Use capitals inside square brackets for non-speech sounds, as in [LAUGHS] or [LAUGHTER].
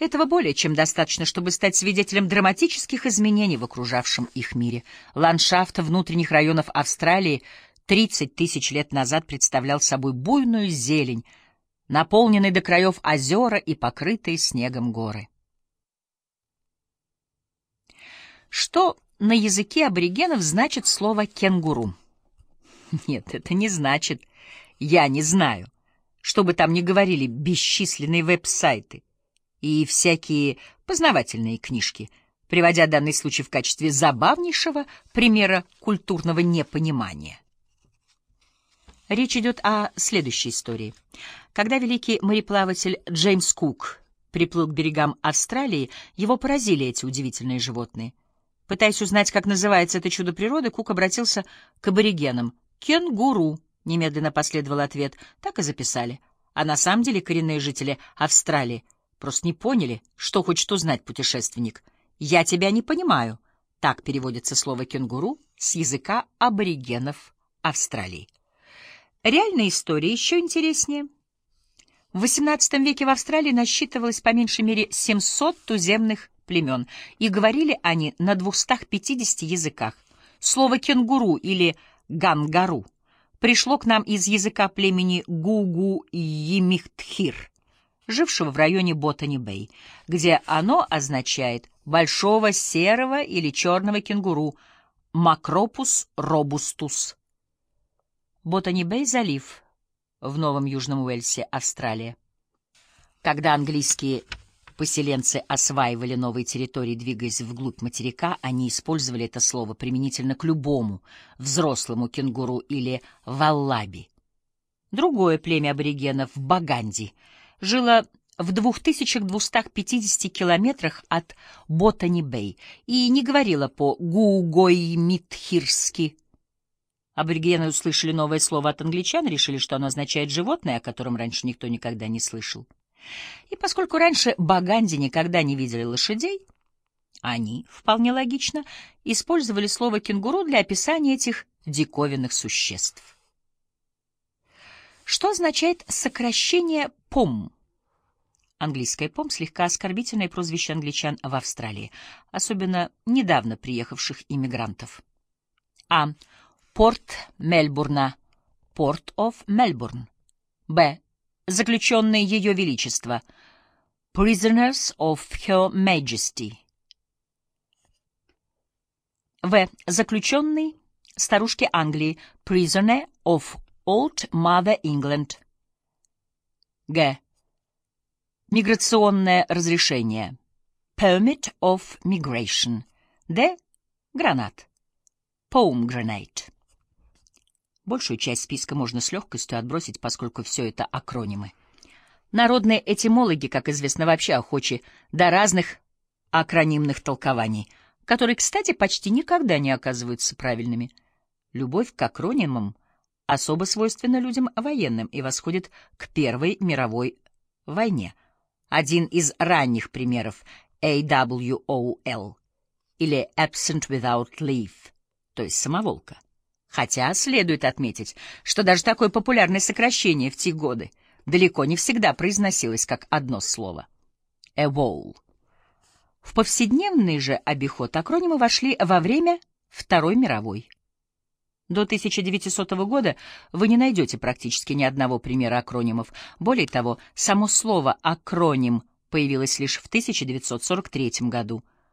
Этого более чем достаточно, чтобы стать свидетелем драматических изменений в окружавшем их мире. Ландшафт внутренних районов Австралии 30 тысяч лет назад представлял собой буйную зелень, наполненный до краев озера и покрытые снегом горы. Что на языке аборигенов значит слово «кенгуру»? [LAUGHS] Нет, это не значит «я не знаю», что бы там ни говорили бесчисленные веб-сайты и всякие познавательные книжки, приводя данный случай в качестве забавнейшего примера культурного непонимания. Речь идет о следующей истории. Когда великий мореплаватель Джеймс Кук приплыл к берегам Австралии, его поразили эти удивительные животные. Пытаясь узнать, как называется это чудо природы, Кук обратился к аборигенам. «Кенгуру», — немедленно последовал ответ, — так и записали. А на самом деле коренные жители Австралии просто не поняли, что хочет узнать путешественник. «Я тебя не понимаю», — так переводится слово «кенгуру» с языка аборигенов Австралии. Реальная история еще интереснее. В XVIII веке в Австралии насчитывалось по меньшей мере 700 туземных племен, и говорили они на 250 языках. Слово «кенгуру» или «гангару» пришло к нам из языка племени Гугу-Емихтхир, жившего в районе Ботани-Бэй, где оно означает «большого серого или черного кенгуру» Макропус робустус. Ботани-Бэй залив в Новом Южном Уэльсе, Австралия. Когда английские поселенцы осваивали новые территории, двигаясь вглубь материка, они использовали это слово применительно к любому взрослому кенгуру или валлаби. Другое племя аборигенов, Баганди, жило в 2250 километрах от Ботани-Бэй и не говорило по-гугой-митхирски, Аборигены услышали новое слово от англичан, решили, что оно означает «животное», о котором раньше никто никогда не слышал. И поскольку раньше баганди никогда не видели лошадей, они, вполне логично, использовали слово «кенгуру» для описания этих диковинных существ. Что означает сокращение «пом»? Английское «пом» — слегка оскорбительное прозвище англичан в Австралии, особенно недавно приехавших иммигрантов. А. Порт Мельбурна. Порт оф Мельбурн. Б. Заключенные Ее Величество. Prisoners of Her Majesty. В. Заключенный старушки Англии. Prisoner of Old Mother England. Г. Миграционное разрешение. Permit of Migration. Д. Гранат. Pomegranate. Большую часть списка можно с легкостью отбросить, поскольку все это акронимы. Народные этимологи, как известно, вообще охочи до разных акронимных толкований, которые, кстати, почти никогда не оказываются правильными. Любовь к акронимам особо свойственна людям военным и восходит к Первой мировой войне. Один из ранних примеров — AWOL или Absent Without Leave, то есть самоволка. Хотя следует отметить, что даже такое популярное сокращение в те годы далеко не всегда произносилось как одно слово. «Эвоул». В повседневный же обиход акронимы вошли во время Второй мировой. До 1900 года вы не найдете практически ни одного примера акронимов. Более того, само слово «акроним» появилось лишь в 1943 году —